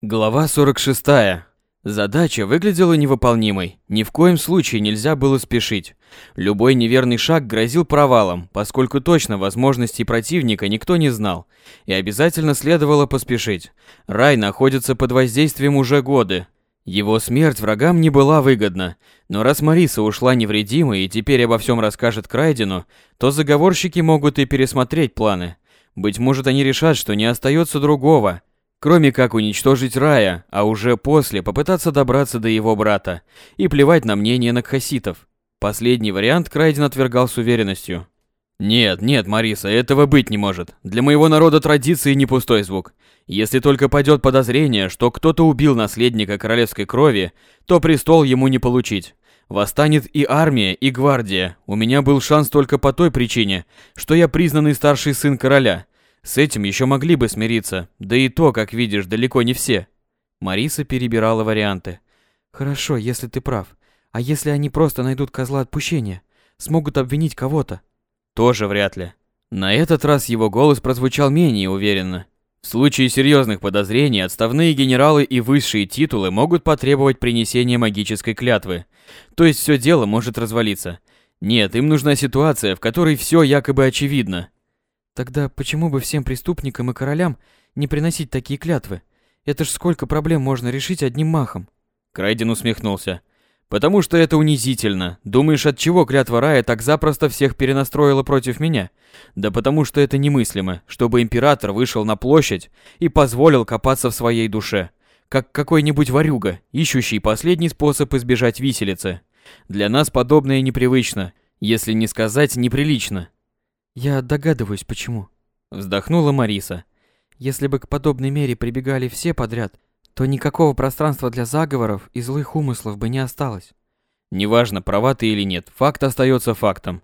Глава 46. Задача выглядела невыполнимой. Ни в коем случае нельзя было спешить. Любой неверный шаг грозил провалом, поскольку точно возможностей противника никто не знал. И обязательно следовало поспешить. Рай находится под воздействием уже годы. Его смерть врагам не была выгодна. Но раз Мариса ушла невредимой и теперь обо всем расскажет Крайдену, то заговорщики могут и пересмотреть планы. Быть может, они решат, что не остается другого – Кроме как уничтожить Рая, а уже после попытаться добраться до его брата и плевать на мнение накхаситов. Последний вариант Крайден отвергал с уверенностью. «Нет, нет, Мариса, этого быть не может. Для моего народа традиции не пустой звук. Если только пойдет подозрение, что кто-то убил наследника королевской крови, то престол ему не получить. Восстанет и армия, и гвардия. У меня был шанс только по той причине, что я признанный старший сын короля – с этим еще могли бы смириться, да и то, как видишь, далеко не все. Мариса перебирала варианты. Хорошо, если ты прав. А если они просто найдут козла отпущения? Смогут обвинить кого-то? Тоже вряд ли. На этот раз его голос прозвучал менее уверенно. В случае серьезных подозрений отставные генералы и высшие титулы могут потребовать принесения магической клятвы. То есть все дело может развалиться. Нет, им нужна ситуация, в которой все якобы очевидно. Тогда почему бы всем преступникам и королям не приносить такие клятвы? Это ж сколько проблем можно решить одним махом. Крайден усмехнулся. Потому что это унизительно. Думаешь, от чего клятва рая так запросто всех перенастроила против меня? Да потому что это немыслимо, чтобы император вышел на площадь и позволил копаться в своей душе, как какой-нибудь ворюга, ищущий последний способ избежать виселицы. Для нас подобное непривычно, если не сказать неприлично. Я догадываюсь, почему. Вздохнула Мариса. Если бы к подобной мере прибегали все подряд, то никакого пространства для заговоров и злых умыслов бы не осталось. Неважно, права ты или нет, факт остается фактом.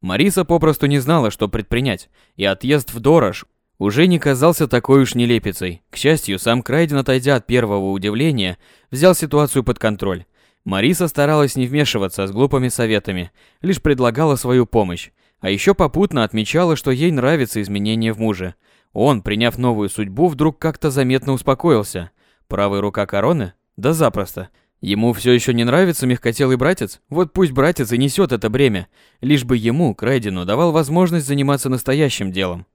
Мариса попросту не знала, что предпринять, и отъезд в Дорож уже не казался такой уж нелепицей. К счастью, сам Крайден, отойдя от первого удивления, взял ситуацию под контроль. Мариса старалась не вмешиваться с глупыми советами, лишь предлагала свою помощь, а еще попутно отмечала, что ей нравится изменение в муже. Он, приняв новую судьбу, вдруг как-то заметно успокоился. Правая рука короны? Да запросто. Ему все еще не нравится мягкотелый братец? Вот пусть братец и несет это бремя, лишь бы ему, Крайдену, давал возможность заниматься настоящим делом.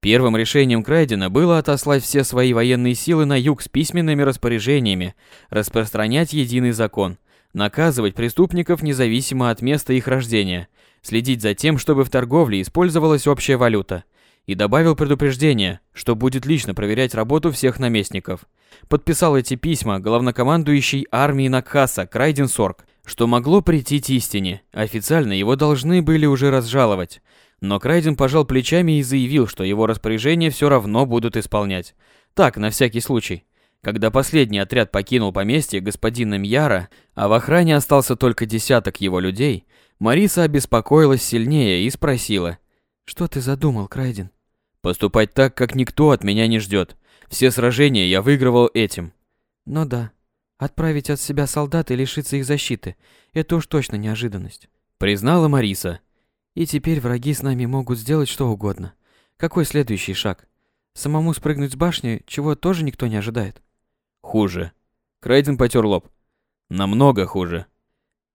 Первым решением Крайдена было отослать все свои военные силы на юг с письменными распоряжениями, распространять единый закон, наказывать преступников независимо от места их рождения – следить за тем, чтобы в торговле использовалась общая валюта. И добавил предупреждение, что будет лично проверять работу всех наместников. Подписал эти письма главнокомандующий армии Накхаса Крайден Сорг, что могло прийти к истине. Официально его должны были уже разжаловать. Но Крайден пожал плечами и заявил, что его распоряжения все равно будут исполнять. Так, на всякий случай. Когда последний отряд покинул поместье господина Мьяра, а в охране остался только десяток его людей, Мариса обеспокоилась сильнее и спросила. «Что ты задумал, Крайден?» «Поступать так, как никто от меня не ждет. Все сражения я выигрывал этим». «Ну да. Отправить от себя солдат и лишиться их защиты – это уж точно неожиданность», – признала Мариса. «И теперь враги с нами могут сделать что угодно. Какой следующий шаг? Самому спрыгнуть с башни, чего тоже никто не ожидает?» «Хуже». Крайден потер лоб. «Намного хуже».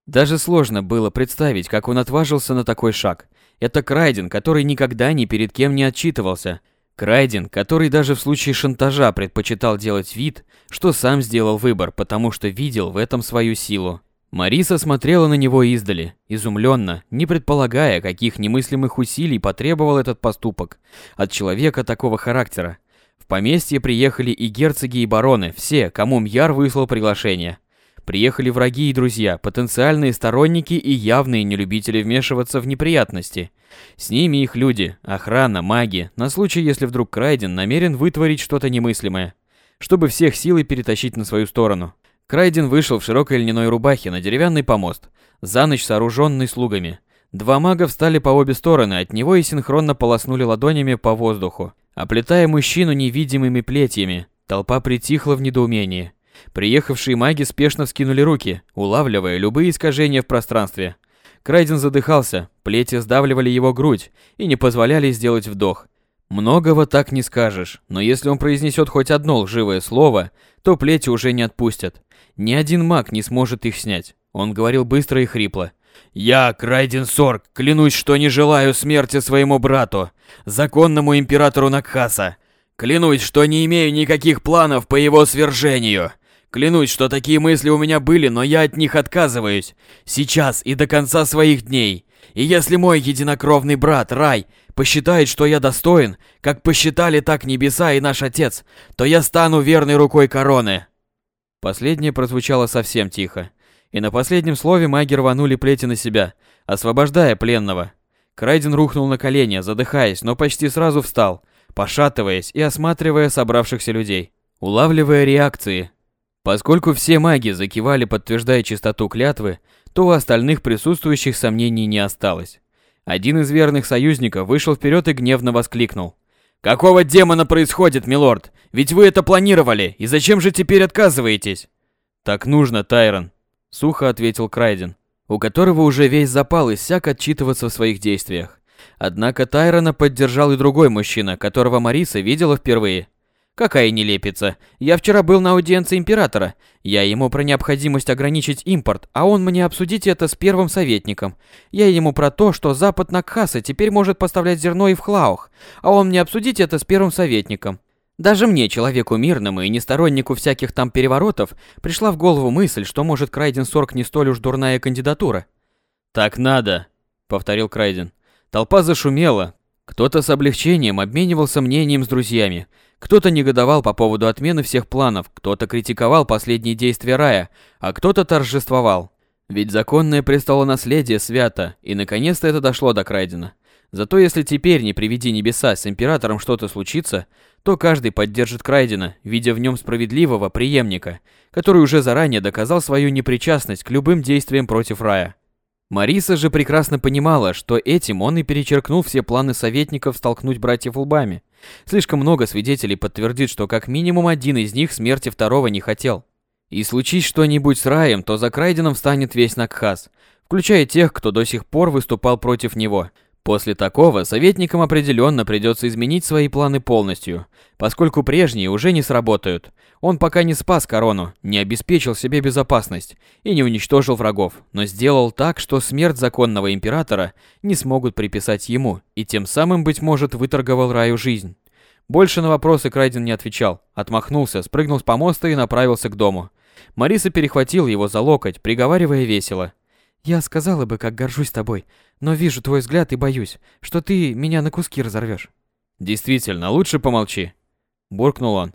Даже сложно было представить, как он отважился на такой шаг. Это Крайден, который никогда ни перед кем не отчитывался. Крайден, который даже в случае шантажа предпочитал делать вид, что сам сделал выбор, потому что видел в этом свою силу. Мариса смотрела на него издали, изумленно, не предполагая, каких немыслимых усилий потребовал этот поступок от человека такого характера. В поместье приехали и герцоги, и бароны, все, кому Мьяр выслал приглашение. Приехали враги и друзья, потенциальные сторонники и явные нелюбители вмешиваться в неприятности. С ними их люди, охрана, маги, на случай, если вдруг Крайден намерен вытворить что-то немыслимое, чтобы всех силой перетащить на свою сторону. Крайден вышел в широкой льняной рубахе на деревянный помост, за ночь сооруженный слугами. Два мага встали по обе стороны от него и синхронно полоснули ладонями по воздуху, оплетая мужчину невидимыми плетьями. Толпа притихла в недоумении. Приехавшие маги спешно вскинули руки, улавливая любые искажения в пространстве. Крайден задыхался, плети сдавливали его грудь и не позволяли сделать вдох. Многого так не скажешь, но если он произнесет хоть одно лживое слово, то плети уже не отпустят. Ни один маг не сможет их снять. Он говорил быстро и хрипло. «Я, Крайден Сорг, клянусь, что не желаю смерти своему брату, законному императору Накхаса. Клянусь, что не имею никаких планов по его свержению. Клянусь, что такие мысли у меня были, но я от них отказываюсь. Сейчас и до конца своих дней. И если мой единокровный брат Рай посчитает, что я достоин, как посчитали так небеса и наш отец, то я стану верной рукой короны. Последнее прозвучало совсем тихо, и на последнем слове маги рванули плети на себя, освобождая пленного. Крайден рухнул на колени, задыхаясь, но почти сразу встал, пошатываясь и осматривая собравшихся людей, улавливая реакции. Поскольку все маги закивали, подтверждая чистоту клятвы, то у остальных присутствующих сомнений не осталось. Один из верных союзников вышел вперед и гневно воскликнул. «Какого демона происходит, милорд? Ведь вы это планировали, и зачем же теперь отказываетесь?» «Так нужно, Тайрон», — сухо ответил Крайден, у которого уже весь запал иссяк отчитываться в своих действиях. Однако Тайрона поддержал и другой мужчина, которого Мариса видела впервые. Какая нелепица. Я вчера был на аудиенции императора. Я ему про необходимость ограничить импорт, а он мне обсудить это с первым советником. Я ему про то, что Запад Накхаса теперь может поставлять зерно и в Хлаух, а он мне обсудить это с первым советником. Даже мне, человеку мирному и не стороннику всяких там переворотов, пришла в голову мысль, что может Крайден Сорг не столь уж дурная кандидатура. «Так надо», — повторил Крайден. Толпа зашумела. Кто-то с облегчением обменивался мнением с друзьями, кто-то негодовал по поводу отмены всех планов, кто-то критиковал последние действия рая, а кто-то торжествовал. Ведь законное престолонаследие свято, и наконец-то это дошло до Крайдена. Зато если теперь, не приведи небеса, с императором что-то случится, то каждый поддержит Крайдена, видя в нем справедливого преемника, который уже заранее доказал свою непричастность к любым действиям против рая. Мариса же прекрасно понимала, что этим он и перечеркнул все планы советников столкнуть братьев лбами. Слишком много свидетелей подтвердит, что как минимум один из них смерти второго не хотел. И случись что-нибудь с Раем, то за Крайденом станет весь Накхас, включая тех, кто до сих пор выступал против него – После такого советникам определенно придется изменить свои планы полностью, поскольку прежние уже не сработают. Он пока не спас корону, не обеспечил себе безопасность и не уничтожил врагов, но сделал так, что смерть законного императора не смогут приписать ему, и тем самым, быть может, выторговал раю жизнь. Больше на вопросы Крайден не отвечал, отмахнулся, спрыгнул с помоста и направился к дому. Мариса перехватила его за локоть, приговаривая весело. «Я сказала бы, как горжусь тобой, но вижу твой взгляд и боюсь, что ты меня на куски разорвешь. Действительно, лучше помолчи, буркнул он.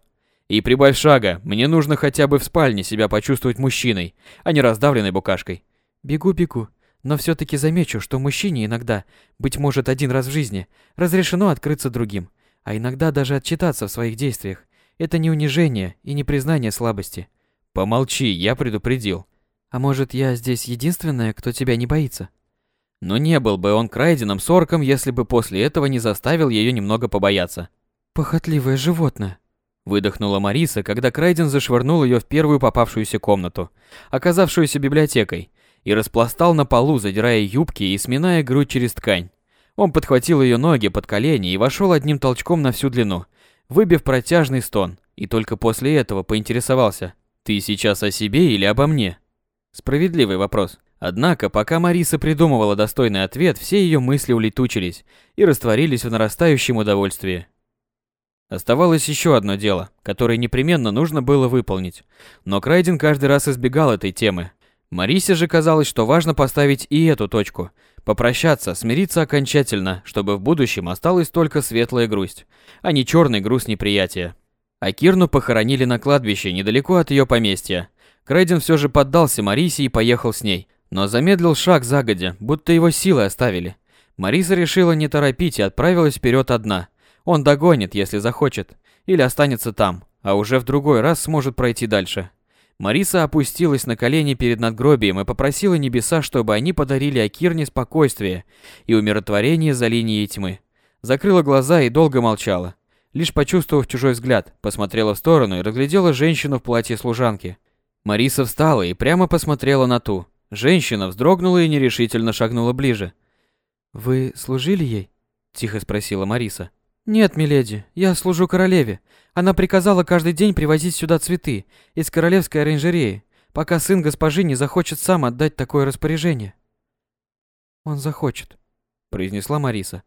И прибавь шага, мне нужно хотя бы в спальне себя почувствовать мужчиной, а не раздавленной букашкой. Бегу, бегу, но все таки замечу, что мужчине иногда, быть может, один раз в жизни, разрешено открыться другим, а иногда даже отчитаться в своих действиях. Это не унижение и не признание слабости. Помолчи, я предупредил. А может, я здесь единственная, кто тебя не боится? Но не был бы он крайденом сорком, если бы после этого не заставил ее немного побояться. «Похотливое животное», — выдохнула Мариса, когда Крайден зашвырнул ее в первую попавшуюся комнату, оказавшуюся библиотекой, и распластал на полу, задирая юбки и сминая грудь через ткань. Он подхватил ее ноги под колени и вошел одним толчком на всю длину, выбив протяжный стон, и только после этого поинтересовался. «Ты сейчас о себе или обо мне?» Справедливый вопрос. Однако, пока Мариса придумывала достойный ответ, все ее мысли улетучились и растворились в нарастающем удовольствии. Оставалось еще одно дело, которое непременно нужно было выполнить, но Крайден каждый раз избегал этой темы. Марисе же казалось, что важно поставить и эту точку, попрощаться, смириться окончательно, чтобы в будущем осталась только светлая грусть, а не черный груз неприятия. А Кирну похоронили на кладбище недалеко от ее поместья. Крайден все же поддался Марисе и поехал с ней, но замедлил шаг загодя, будто его силы оставили. Мариса решила не торопить и отправилась вперед одна. Он догонит, если захочет, или останется там, а уже в другой раз сможет пройти дальше. Мариса опустилась на колени перед надгробием и попросила небеса, чтобы они подарили Акирне спокойствие и умиротворение за линией тьмы. Закрыла глаза и долго молчала. Лишь почувствовав чужой взгляд, посмотрела в сторону и разглядела женщину в платье служанки. Мариса встала и прямо посмотрела на ту, Женщина вздрогнула и нерешительно шагнула ближе. «Вы служили ей?» – тихо спросила Мариса. Нет, миледи, я служу королеве. Она приказала каждый день привозить сюда цветы из королевской оранжереи, пока сын госпожи не захочет сам отдать такое распоряжение. Он захочет, произнесла Мариса.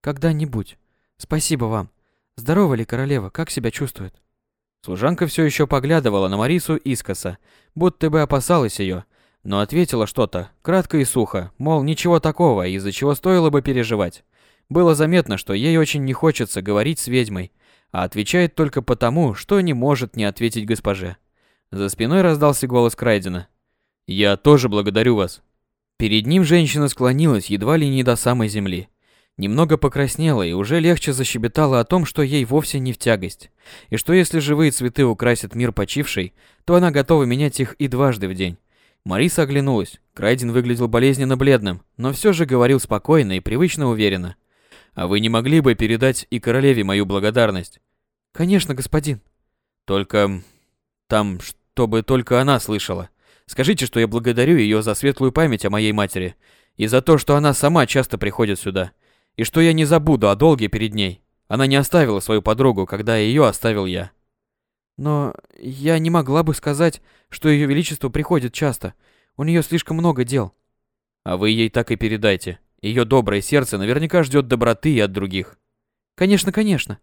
Когда-нибудь. Спасибо вам. Здорова ли королева, как себя чувствует? Служанка все еще поглядывала на Марису искоса, будто бы опасалась ее, но ответила что-то, кратко и сухо, мол, ничего такого, из-за чего стоило бы переживать. Было заметно, что ей очень не хочется говорить с ведьмой, а отвечает только потому, что не может не ответить госпоже. За спиной раздался голос Крайдена. «Я тоже благодарю вас». Перед ним женщина склонилась едва ли не до самой земли. Немного покраснела и уже легче защебетала о том, что ей вовсе не в тягость, и что если живые цветы украсят мир почившей, то она готова менять их и дважды в день. Мариса оглянулась. Крайден выглядел болезненно бледным, но все же говорил спокойно и привычно уверенно. «А вы не могли бы передать и королеве мою благодарность?» «Конечно, господин». «Только... там, чтобы только она слышала. Скажите, что я благодарю ее за светлую память о моей матери и за то, что она сама часто приходит сюда» и что я не забуду о долге перед ней. Она не оставила свою подругу, когда ее оставил я. Но я не могла бы сказать, что ее величество приходит часто. У нее слишком много дел. А вы ей так и передайте. Ее доброе сердце наверняка ждет доброты и от других. Конечно, конечно.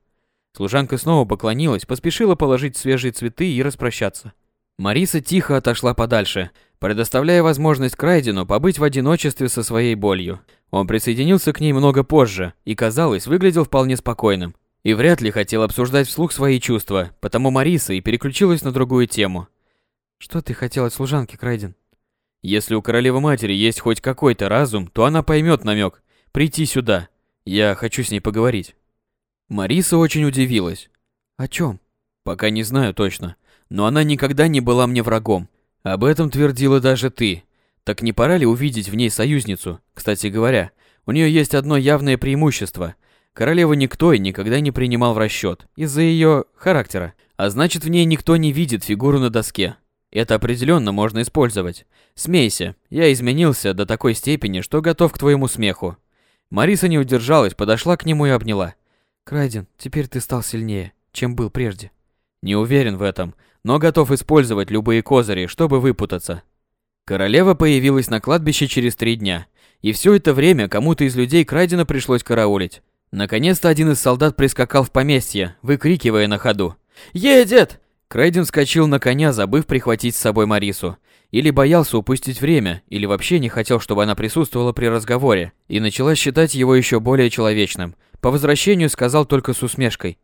Служанка снова поклонилась, поспешила положить свежие цветы и распрощаться. Мариса тихо отошла подальше, предоставляя возможность Крайдену побыть в одиночестве со своей болью. Он присоединился к ней много позже и, казалось, выглядел вполне спокойным. И вряд ли хотел обсуждать вслух свои чувства, потому Мариса и переключилась на другую тему. «Что ты хотел от служанки, Крайден?» «Если у королевы матери есть хоть какой-то разум, то она поймет намек. Прийти сюда. Я хочу с ней поговорить». Мариса очень удивилась. «О чем?» «Пока не знаю точно. Но она никогда не была мне врагом. Об этом твердила даже ты. Так не пора ли увидеть в ней союзницу? Кстати говоря, у нее есть одно явное преимущество. Королева никто и никогда не принимал в расчет из-за ее характера. А значит, в ней никто не видит фигуру на доске. Это определенно можно использовать. Смейся, я изменился до такой степени, что готов к твоему смеху. Мариса не удержалась, подошла к нему и обняла. Крайден, теперь ты стал сильнее, чем был прежде. Не уверен в этом, но готов использовать любые козыри, чтобы выпутаться. Королева появилась на кладбище через три дня, и все это время кому-то из людей Крайдена пришлось караулить. Наконец-то один из солдат прискакал в поместье, выкрикивая на ходу. «Едет!» Крайден вскочил на коня, забыв прихватить с собой Марису. Или боялся упустить время, или вообще не хотел, чтобы она присутствовала при разговоре, и начала считать его еще более человечным. По возвращению сказал только с усмешкой.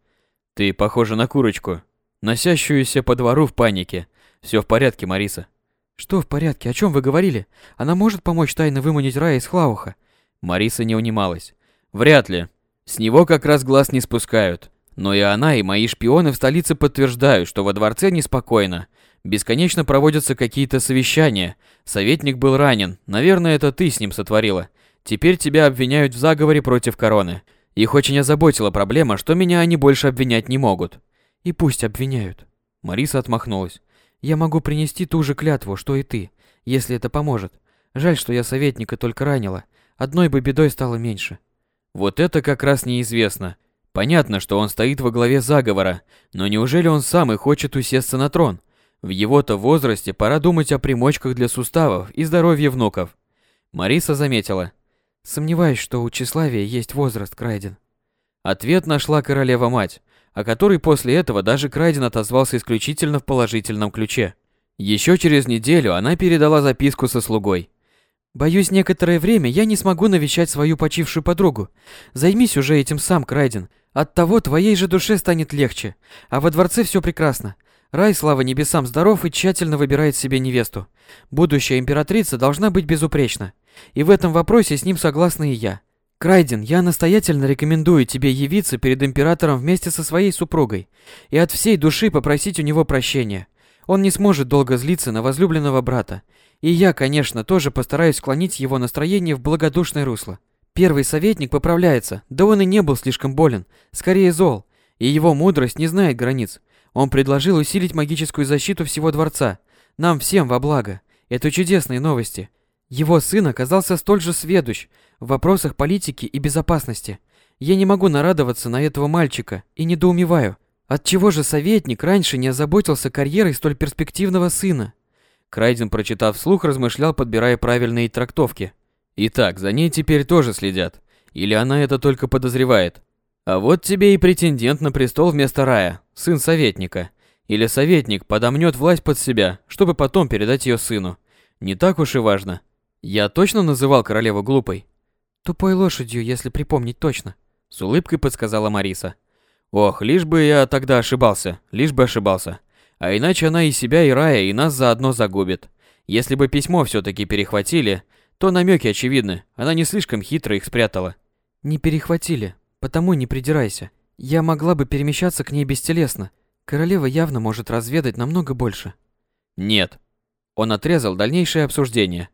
«Ты похожа на курочку, носящуюся по двору в панике. Все в порядке, Мариса». Что в порядке? О чем вы говорили? Она может помочь тайно выманить Рая из Хлауха? Мариса не унималась. Вряд ли. С него как раз глаз не спускают. Но и она, и мои шпионы в столице подтверждают, что во дворце неспокойно. Бесконечно проводятся какие-то совещания. Советник был ранен. Наверное, это ты с ним сотворила. Теперь тебя обвиняют в заговоре против короны. Их очень озаботила проблема, что меня они больше обвинять не могут. И пусть обвиняют. Мариса отмахнулась. Я могу принести ту же клятву, что и ты, если это поможет. Жаль, что я советника только ранила. Одной бы бедой стало меньше. Вот это как раз неизвестно. Понятно, что он стоит во главе заговора, но неужели он сам и хочет усесться на трон? В его-то возрасте пора думать о примочках для суставов и здоровье внуков. Мариса заметила. Сомневаюсь, что у тщеславия есть возраст, Крайден. Ответ нашла королева-мать о которой после этого даже Крайден отозвался исключительно в положительном ключе. Еще через неделю она передала записку со слугой. «Боюсь, некоторое время я не смогу навещать свою почившую подругу. Займись уже этим сам, Крайден. Оттого твоей же душе станет легче. А во дворце все прекрасно. Рай, слава небесам, здоров и тщательно выбирает себе невесту. Будущая императрица должна быть безупречна. И в этом вопросе с ним согласна и я. Крайден, я настоятельно рекомендую тебе явиться перед императором вместе со своей супругой и от всей души попросить у него прощения. Он не сможет долго злиться на возлюбленного брата. И я, конечно, тоже постараюсь склонить его настроение в благодушное русло. Первый советник поправляется, да он и не был слишком болен, скорее зол, и его мудрость не знает границ. Он предложил усилить магическую защиту всего дворца, нам всем во благо. Это чудесные новости. Его сын оказался столь же сведущ в вопросах политики и безопасности. Я не могу нарадоваться на этого мальчика и недоумеваю, отчего же советник раньше не озаботился карьерой столь перспективного сына. Крайден, прочитав вслух, размышлял, подбирая правильные трактовки. Итак, за ней теперь тоже следят. Или она это только подозревает. А вот тебе и претендент на престол вместо Рая, сын советника. Или советник подомнет власть под себя, чтобы потом передать ее сыну. Не так уж и важно. Я точно называл королеву глупой? Тупой лошадью, если припомнить точно. С улыбкой подсказала Мариса. Ох, лишь бы я тогда ошибался, лишь бы ошибался. А иначе она и себя, и Рая, и нас заодно загубит. Если бы письмо все таки перехватили, то намеки очевидны, она не слишком хитро их спрятала. Не перехватили, потому не придирайся. Я могла бы перемещаться к ней бестелесно. Королева явно может разведать намного больше. Нет. Он отрезал дальнейшее обсуждение.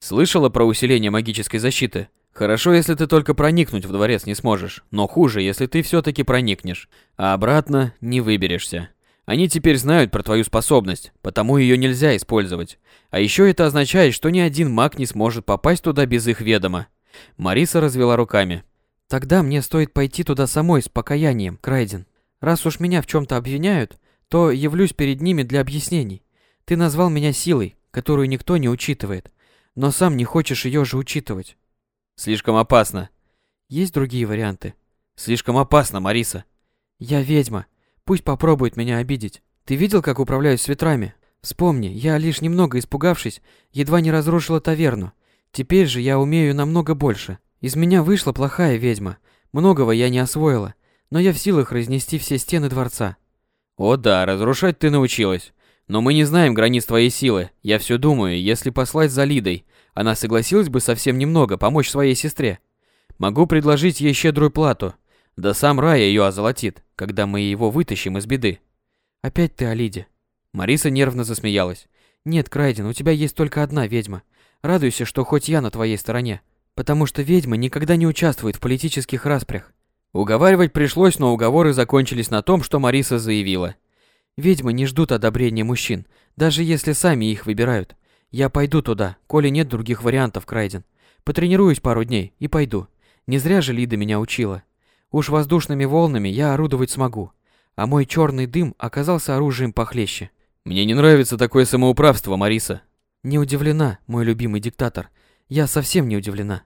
Слышала про усиление магической защиты? Хорошо, если ты только проникнуть в дворец не сможешь, но хуже, если ты все таки проникнешь, а обратно не выберешься. Они теперь знают про твою способность, потому ее нельзя использовать. А еще это означает, что ни один маг не сможет попасть туда без их ведома. Мариса развела руками. Тогда мне стоит пойти туда самой с покаянием, Крайден. Раз уж меня в чем-то обвиняют, то явлюсь перед ними для объяснений. Ты назвал меня силой, которую никто не учитывает, но сам не хочешь ее же учитывать. Слишком опасно. Есть другие варианты. Слишком опасно, Мариса. Я ведьма, Пусть попробует меня обидеть. Ты видел, как управляюсь с ветрами? Вспомни, я лишь немного испугавшись, едва не разрушила таверну. Теперь же я умею намного больше. Из меня вышла плохая ведьма. Многого я не освоила, но я в силах разнести все стены дворца. О да, разрушать ты научилась. Но мы не знаем границ твоей силы. Я все думаю, если послать за Лидой, она согласилась бы совсем немного помочь своей сестре. Могу предложить ей щедрую плату. Да сам Рая ее озолотит когда мы его вытащим из беды. Опять ты о Лиде. Мариса нервно засмеялась. Нет, Крайден, у тебя есть только одна ведьма. Радуйся, что хоть я на твоей стороне, потому что ведьмы никогда не участвуют в политических распрях. Уговаривать пришлось, но уговоры закончились на том, что Мариса заявила. Ведьмы не ждут одобрения мужчин, даже если сами их выбирают. Я пойду туда, коли нет других вариантов, Крайден. Потренируюсь пару дней и пойду. Не зря же Лида меня учила. Уж воздушными волнами я орудовать смогу, а мой черный дым оказался оружием похлеще. Мне не нравится такое самоуправство, Мариса. Не удивлена, мой любимый диктатор. Я совсем не удивлена.